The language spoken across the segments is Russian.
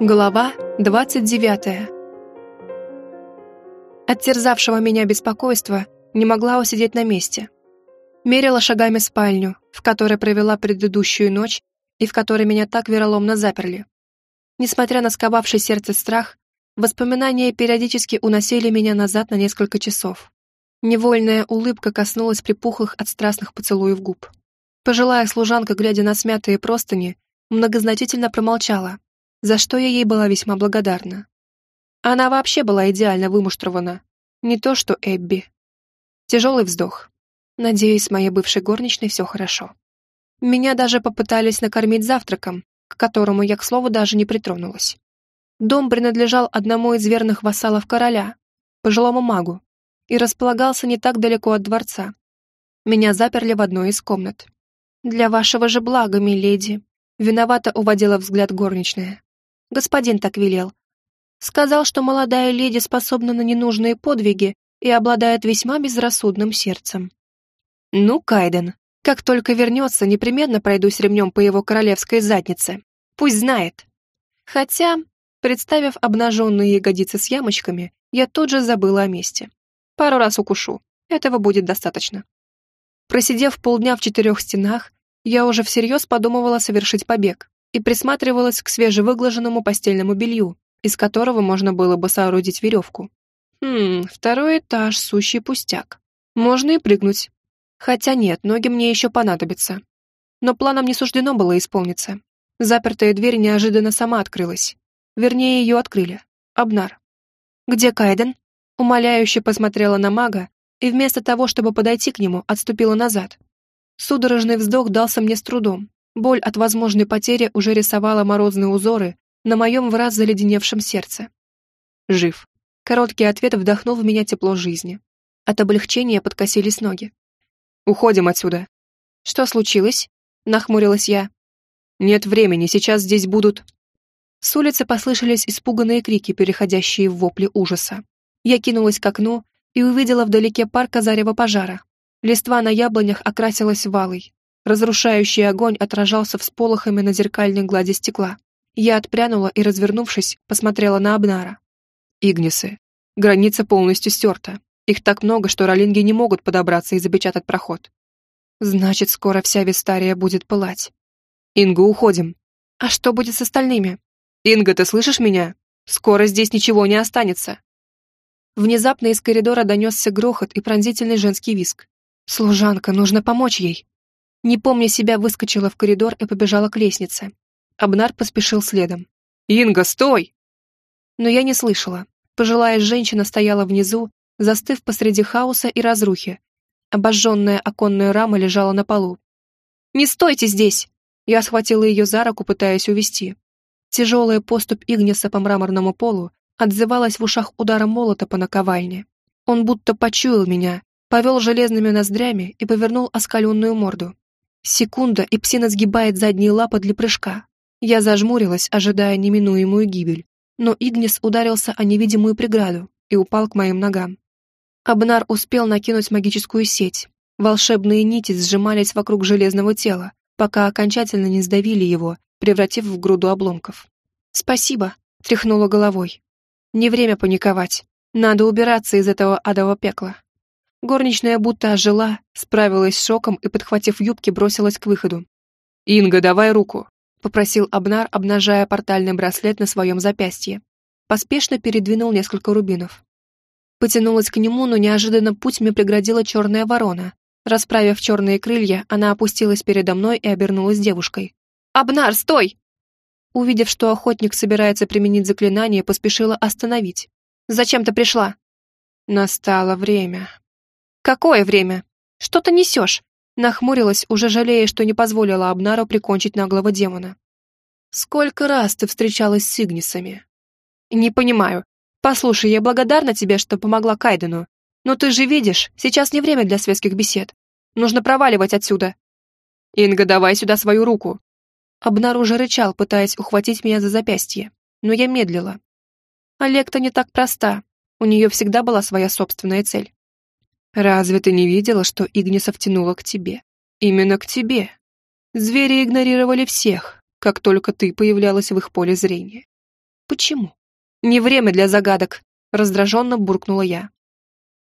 Глава 29. От терзавшего меня беспокойства не могла усидеть на месте. Мерила шагами спальню, в которой провела предыдущую ночь и в которой меня так вероломно заперли. Несмотря на сковавший сердце страх, воспоминания периодически уносили меня назад на несколько часов. Невольная улыбка коснулась припухлых от страстных поцелуев губ. Пожилая служанка, глядя на смятые простыни, многозначительно промолчала, за что я ей была весьма благодарна. Она вообще была идеально вымуштрована, не то что Эбби. Тяжелый вздох. Надеюсь, с моей бывшей горничной все хорошо. Меня даже попытались накормить завтраком, к которому я, к слову, даже не притронулась. Дом принадлежал одному из верных вассалов короля, пожилому магу, и располагался не так далеко от дворца. Меня заперли в одной из комнат. «Для вашего же блага, миледи», — виновато уводила взгляд горничная. Господин так велел. Сказал, что молодая леди способна на ненужные подвиги и обладает весьма безрассудным сердцем. Ну, Кайден, как только вернется, непременно пройдусь ремнем по его королевской заднице. Пусть знает. Хотя, представив обнаженные ягодицы с ямочками, я тут же забыла о месте. Пару раз укушу. Этого будет достаточно. Просидев полдня в четырех стенах, я уже всерьез подумывала совершить побег и присматривалась к свежевыглаженному постельному белью, из которого можно было бы соорудить веревку. Хм, второй этаж, сущий пустяк. Можно и прыгнуть. Хотя нет, ноги мне еще понадобятся. Но планам не суждено было исполниться. Запертая дверь неожиданно сама открылась. Вернее, ее открыли. Обнар. «Где Кайден?» Умоляюще посмотрела на мага и вместо того, чтобы подойти к нему, отступила назад. Судорожный вздох дался мне с трудом, Боль от возможной потери уже рисовала морозные узоры на моем в раз заледеневшем сердце. Жив. Короткий ответ вдохнул в меня тепло жизни. От облегчения подкосились ноги. «Уходим отсюда». «Что случилось?» — нахмурилась я. «Нет времени, сейчас здесь будут...» С улицы послышались испуганные крики, переходящие в вопли ужаса. Я кинулась к окну и увидела вдалеке парк зарева пожара. Листва на яблонях окрасилась валой, Разрушающий огонь отражался всполохами на зеркальной глади стекла. Я отпрянула и, развернувшись, посмотрела на Абнара. Игнисы. Граница полностью стерта. Их так много, что ролинги не могут подобраться и запечатать проход. Значит, скоро вся Вистария будет пылать. Инга, уходим. А что будет с остальными? Инга, ты слышишь меня? Скоро здесь ничего не останется. Внезапно из коридора донесся грохот и пронзительный женский виск. «Служанка, нужно помочь ей!» Не помня себя, выскочила в коридор и побежала к лестнице. Абнар поспешил следом. «Инга, стой!» Но я не слышала. Пожилая женщина стояла внизу, застыв посреди хаоса и разрухи. Обожженная оконная рама лежала на полу. «Не стойте здесь!» Я схватила ее за руку, пытаясь увести. Тяжелая поступь Игниса по мраморному полу отзывалась в ушах ударом молота по наковальне. Он будто почуял меня, повел железными ноздрями и повернул оскаленную морду. Секунда, и псина сгибает задние лапы для прыжка. Я зажмурилась, ожидая неминуемую гибель. Но Игнис ударился о невидимую преграду и упал к моим ногам. Абнар успел накинуть магическую сеть. Волшебные нити сжимались вокруг железного тела, пока окончательно не сдавили его, превратив в груду обломков. «Спасибо», — тряхнула головой. «Не время паниковать. Надо убираться из этого адового пекла». Горничная будто ожила, справилась с шоком и, подхватив юбки, бросилась к выходу. «Инга, давай руку!» — попросил Абнар, обнажая портальный браслет на своем запястье. Поспешно передвинул несколько рубинов. Потянулась к нему, но неожиданно путь мне преградила черная ворона. Расправив черные крылья, она опустилась передо мной и обернулась девушкой. «Абнар, стой!» Увидев, что охотник собирается применить заклинание, поспешила остановить. «Зачем ты пришла?» Настало время. «Какое время? Что ты несешь?» Нахмурилась, уже жалея, что не позволила Абнару прикончить наглого демона. «Сколько раз ты встречалась с Игнисами?» «Не понимаю. Послушай, я благодарна тебе, что помогла Кайдену. Но ты же видишь, сейчас не время для светских бесед. Нужно проваливать отсюда». «Инга, давай сюда свою руку». Абнар уже рычал, пытаясь ухватить меня за запястье, но я медлила. Олег-то не так проста. У нее всегда была своя собственная цель. Разве ты не видела, что Игниса втянула к тебе? Именно к тебе. Звери игнорировали всех, как только ты появлялась в их поле зрения. Почему? Не время для загадок, раздраженно буркнула я.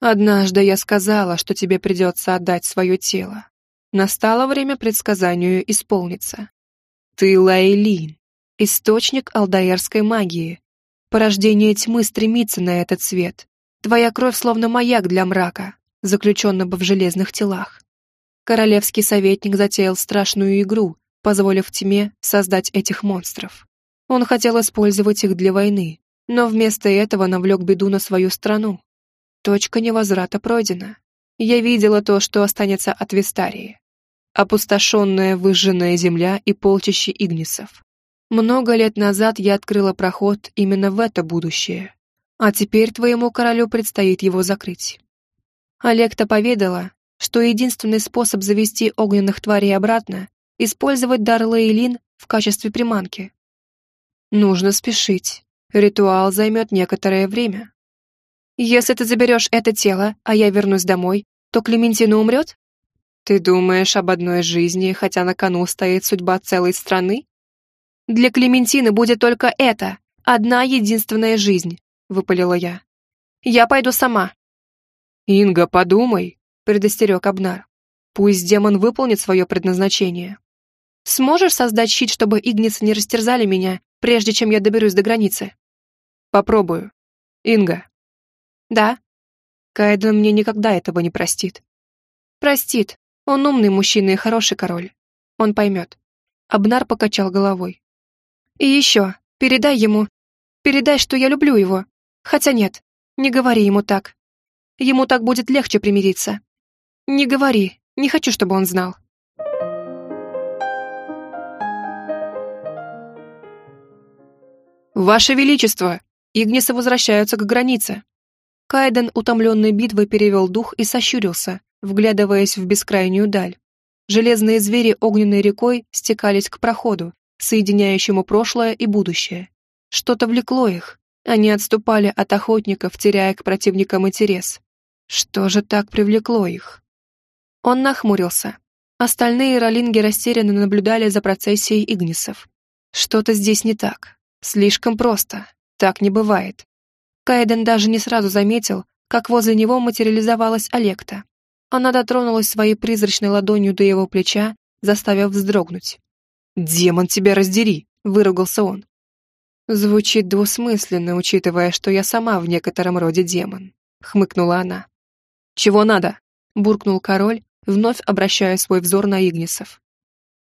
Однажды я сказала, что тебе придется отдать свое тело. Настало время предсказанию исполниться. Ты Лайлин, источник алдаерской магии. Порождение тьмы стремится на этот свет. Твоя кровь словно маяк для мрака, заключенного в железных телах. Королевский советник затеял страшную игру, позволив тьме создать этих монстров. Он хотел использовать их для войны, но вместо этого навлек беду на свою страну. Точка невозврата пройдена. Я видела то, что останется от Вистарии. Опустошенная выжженная земля и полчище игнисов. Много лет назад я открыла проход именно в это будущее, а теперь твоему королю предстоит его закрыть. Олекта поведала, что единственный способ завести огненных тварей обратно — использовать дар Лейлин в качестве приманки. Нужно спешить. Ритуал займет некоторое время. Если ты заберешь это тело, а я вернусь домой, то Клементина умрет? Ты думаешь об одной жизни, хотя на кону стоит судьба целой страны? Для Клементины будет только это, одна единственная жизнь, выпалила я. Я пойду сама. Инга, подумай, предостерег Абнар. Пусть демон выполнит свое предназначение. Сможешь создать щит, чтобы игницы не растерзали меня, прежде чем я доберусь до границы? Попробую. Инга. Да. Кайден мне никогда этого не простит. Простит. Он умный мужчина и хороший король. Он поймет. Абнар покачал головой. И еще, передай ему. Передай, что я люблю его. Хотя нет, не говори ему так. Ему так будет легче примириться. Не говори, не хочу, чтобы он знал. «Ваше Величество! Игнисы возвращаются к границе!» Кайден, утомленный битвой, перевел дух и сощурился, вглядываясь в бескрайнюю даль. Железные звери огненной рекой стекались к проходу, соединяющему прошлое и будущее. Что-то влекло их. Они отступали от охотников, теряя к противникам интерес. Что же так привлекло их? Он нахмурился. Остальные ролинги растерянно наблюдали за процессией игнисов. Что-то здесь не так. Слишком просто. Так не бывает. Кайден даже не сразу заметил, как возле него материализовалась Олекта. Она дотронулась своей призрачной ладонью до его плеча, заставив вздрогнуть. «Демон тебя раздери!» — выругался он. Звучит двусмысленно, учитывая, что я сама в некотором роде демон, хмыкнула она. Чего надо? буркнул король, вновь обращая свой взор на Игнисов.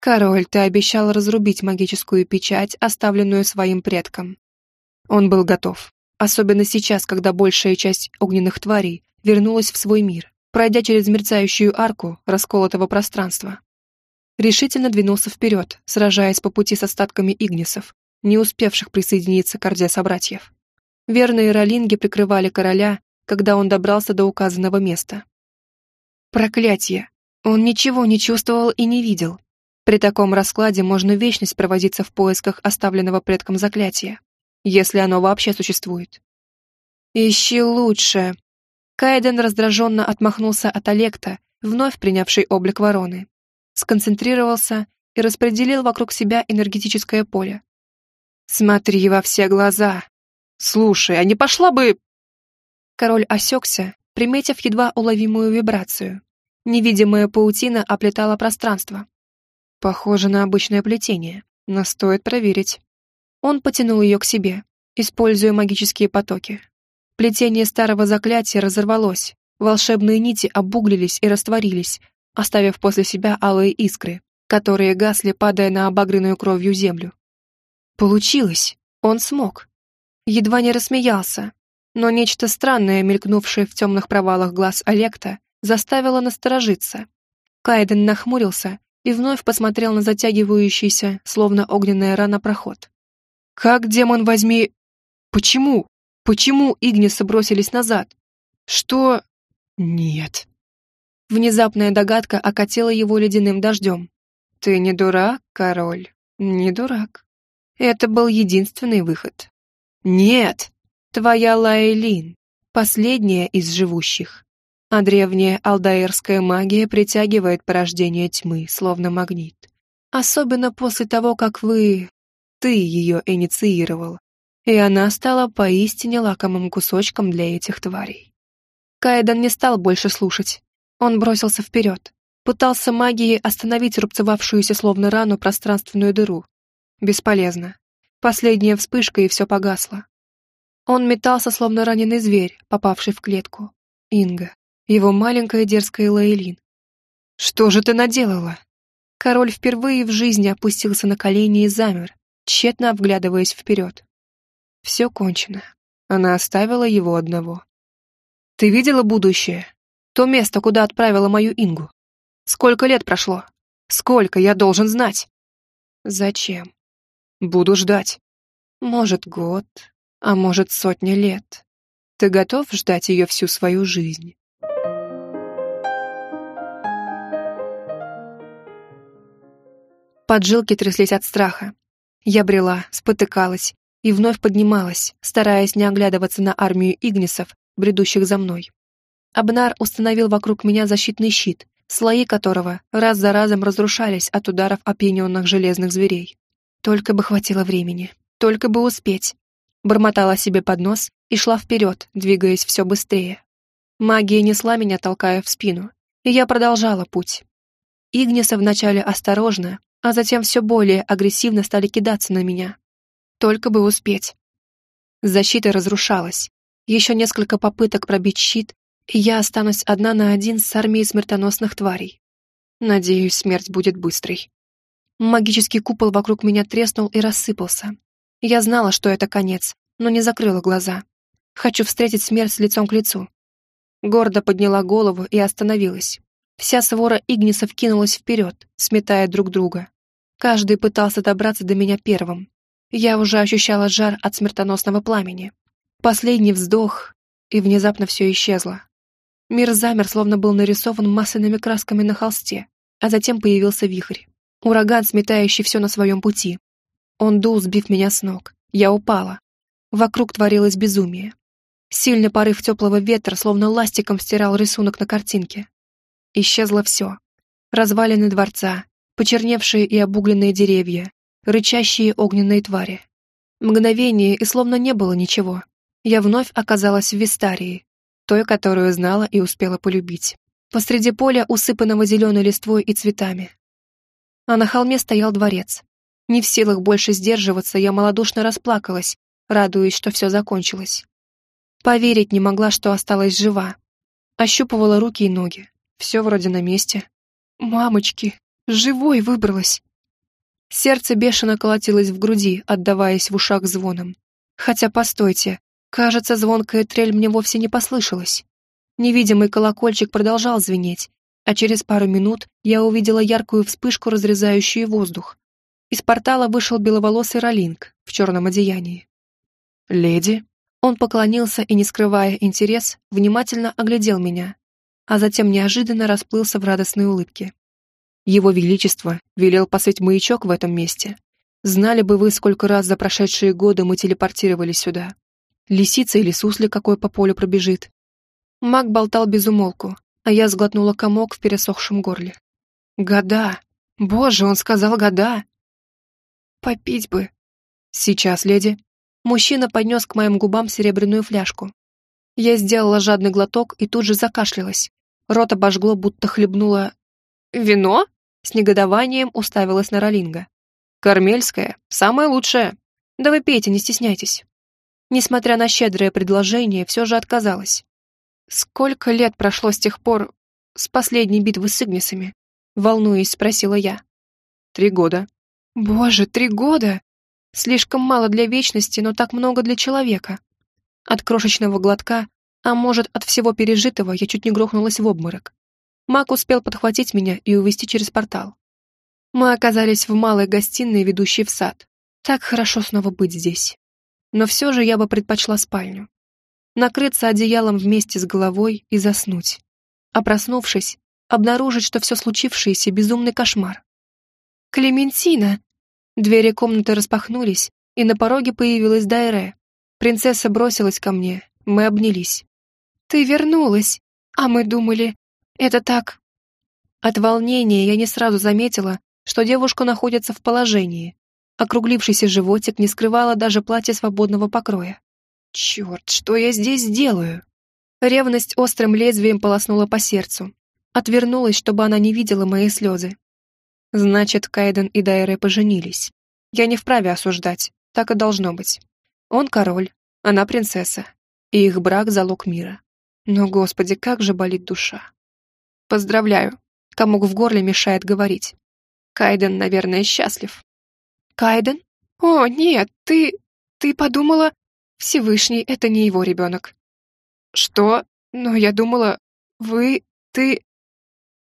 «Король, ты обещал разрубить магическую печать, оставленную своим предком». Он был готов, особенно сейчас, когда большая часть огненных тварей вернулась в свой мир, пройдя через мерцающую арку расколотого пространства. Решительно двинулся вперед, сражаясь по пути с остатками Игнисов, не успевших присоединиться к орде собратьев. Верные ролинги прикрывали короля, когда он добрался до указанного места. Проклятье! Он ничего не чувствовал и не видел, при таком раскладе можно вечность проводиться в поисках оставленного предком заклятия, если оно вообще существует. «Ищи лучше!» Кайден раздраженно отмахнулся от Олекта, вновь принявший облик вороны. Сконцентрировался и распределил вокруг себя энергетическое поле. «Смотри во все глаза! Слушай, а не пошла бы...» Король осекся, приметив едва уловимую вибрацию. Невидимая паутина оплетала пространство, Похоже на обычное плетение, но стоит проверить. Он потянул ее к себе, используя магические потоки. Плетение старого заклятия разорвалось, волшебные нити обуглились и растворились, оставив после себя алые искры, которые гасли, падая на обагренную кровью землю. Получилось! Он смог. Едва не рассмеялся, но нечто странное, мелькнувшее в темных провалах глаз Олекта, заставило насторожиться. Кайден нахмурился и вновь посмотрел на затягивающийся, словно огненная рана, проход. «Как, демон возьми... Почему? Почему Игнисы бросились назад? Что... Нет...» Внезапная догадка окатила его ледяным дождем. «Ты не дурак, король, не дурак. Это был единственный выход». «Нет! Твоя Лайлин, последняя из живущих а древняя алдаирская магия притягивает порождение тьмы, словно магнит. Особенно после того, как вы... ты ее инициировал. и она стала поистине лакомым кусочком для этих тварей. Кайден не стал больше слушать. Он бросился вперед, пытался магией остановить рубцевавшуюся словно рану пространственную дыру. Бесполезно. Последняя вспышка, и все погасло. Он метался, словно раненый зверь, попавший в клетку. Инга, его маленькая дерзкая Лейлин. «Что же ты наделала?» Король впервые в жизни опустился на колени и замер, тщетно вглядываясь вперед. Все кончено. Она оставила его одного. «Ты видела будущее? То место, куда отправила мою Ингу? Сколько лет прошло? Сколько я должен знать?» «Зачем?» «Буду ждать. Может, год, а может, сотни лет. Ты готов ждать ее всю свою жизнь?» Поджилки тряслись от страха. Я брела, спотыкалась и вновь поднималась, стараясь не оглядываться на армию игнисов, бредущих за мной. Абнар установил вокруг меня защитный щит, слои которого раз за разом разрушались от ударов опьяненных железных зверей. Только бы хватило времени, только бы успеть. Бормотала себе под нос и шла вперед, двигаясь все быстрее. Магия несла меня, толкая в спину, и я продолжала путь. Игнисы вначале осторожно, а затем все более агрессивно стали кидаться на меня. Только бы успеть. Защита разрушалась. Еще несколько попыток пробить щит, и я останусь одна на один с армией смертоносных тварей. Надеюсь, смерть будет быстрой. Магический купол вокруг меня треснул и рассыпался. Я знала, что это конец, но не закрыла глаза. Хочу встретить смерть лицом к лицу. Гордо подняла голову и остановилась. Вся свора Игнисов кинулась вперед, сметая друг друга. Каждый пытался добраться до меня первым. Я уже ощущала жар от смертоносного пламени. Последний вздох, и внезапно все исчезло. Мир замер, словно был нарисован масляными красками на холсте, а затем появился вихрь. Ураган, сметающий все на своем пути. Он дул, сбив меня с ног. Я упала. Вокруг творилось безумие. Сильный порыв теплого ветра, словно ластиком стирал рисунок на картинке. Исчезло все. Развалины дворца, почерневшие и обугленные деревья, рычащие огненные твари. Мгновение, и словно не было ничего. Я вновь оказалась в Вистарии, той, которую знала и успела полюбить. Посреди поля, усыпанного зеленой листвой и цветами. А на холме стоял дворец. Не в силах больше сдерживаться, я малодушно расплакалась, радуясь, что все закончилось. Поверить не могла, что осталась жива. Ощупывала руки и ноги. Все вроде на месте. Мамочки, живой выбралась. Сердце бешено колотилось в груди, отдаваясь в ушах звоном. Хотя, постойте, кажется, звонкая трель мне вовсе не послышалась. Невидимый колокольчик продолжал звенеть, а через пару минут я увидела яркую вспышку, разрезающую воздух. Из портала вышел беловолосый Ролинг в черном одеянии. «Леди?» Он поклонился и, не скрывая интерес, внимательно оглядел меня, а затем неожиданно расплылся в радостной улыбке. Его Величество велел посыть маячок в этом месте. Знали бы вы, сколько раз за прошедшие годы мы телепортировались сюда. Лисица или суслик какой по полю пробежит. Маг болтал без умолку, а я сглотнула комок в пересохшем горле. Года! Боже, он сказал года! Попить бы. Сейчас, леди. Мужчина поднес к моим губам серебряную фляжку. Я сделала жадный глоток и тут же закашлялась. Рот обожгло, будто хлебнула... «Вино?» С негодованием уставилась на Ролинга. «Кармельское. Самое лучшее. Да вы пейте, не стесняйтесь». Несмотря на щедрое предложение, все же отказалась. «Сколько лет прошло с тех пор... с последней битвы с Игнисами?» Волнуясь, спросила я. «Три года». «Боже, три года! Слишком мало для вечности, но так много для человека». От крошечного глотка а может, от всего пережитого я чуть не грохнулась в обморок. Мак успел подхватить меня и увести через портал. Мы оказались в малой гостиной, ведущей в сад. Так хорошо снова быть здесь. Но все же я бы предпочла спальню. Накрыться одеялом вместе с головой и заснуть. А проснувшись, обнаружить, что все случившееся — безумный кошмар. «Клементина!» Двери комнаты распахнулись, и на пороге появилась Дайре. Принцесса бросилась ко мне, мы обнялись. «Ты вернулась, а мы думали, это так...» От волнения я не сразу заметила, что девушка находится в положении. Округлившийся животик не скрывало даже платье свободного покроя. Черт, что я здесь делаю? Ревность острым лезвием полоснула по сердцу. Отвернулась, чтобы она не видела мои слезы. Значит, Кайден и Дайре поженились. Я не вправе осуждать, так и должно быть. Он король, она принцесса, и их брак — залог мира. Но, господи, как же болит душа. Поздравляю. Комок в горле мешает говорить. Кайден, наверное, счастлив. Кайден? О, нет, ты... Ты подумала... Всевышний — это не его ребенок. Что? Но я думала... Вы... Ты...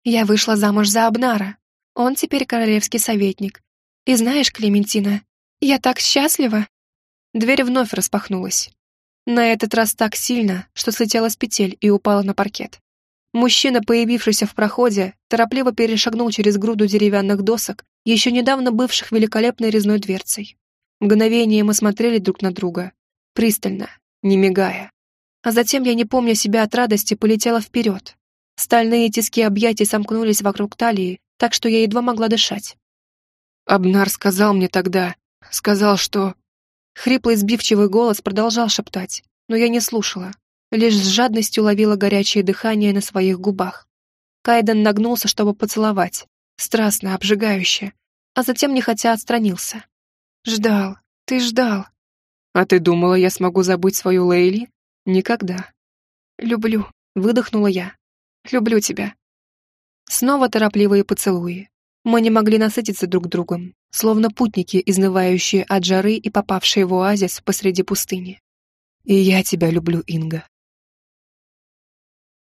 Я вышла замуж за Абнара. Он теперь королевский советник. И знаешь, Клементина, я так счастлива. Дверь вновь распахнулась. На этот раз так сильно, что слетела с петель и упала на паркет. Мужчина, появившийся в проходе, торопливо перешагнул через груду деревянных досок, еще недавно бывших великолепной резной дверцей. Мгновение мы смотрели друг на друга, пристально, не мигая. А затем я, не помня себя от радости, полетела вперед. Стальные тиски объятий сомкнулись вокруг талии, так что я едва могла дышать. Абнар сказал мне тогда, сказал, что Хриплый сбивчивый голос продолжал шептать, но я не слушала, лишь с жадностью ловила горячее дыхание на своих губах. Кайден нагнулся, чтобы поцеловать, страстно, обжигающе, а затем нехотя отстранился. «Ждал, ты ждал». «А ты думала, я смогу забыть свою Лейли? Никогда». «Люблю», — выдохнула я. «Люблю тебя». Снова торопливые поцелуи. Мы не могли насытиться друг другом, словно путники, изнывающие от жары и попавшие в оазис посреди пустыни. «И я тебя люблю, Инга»,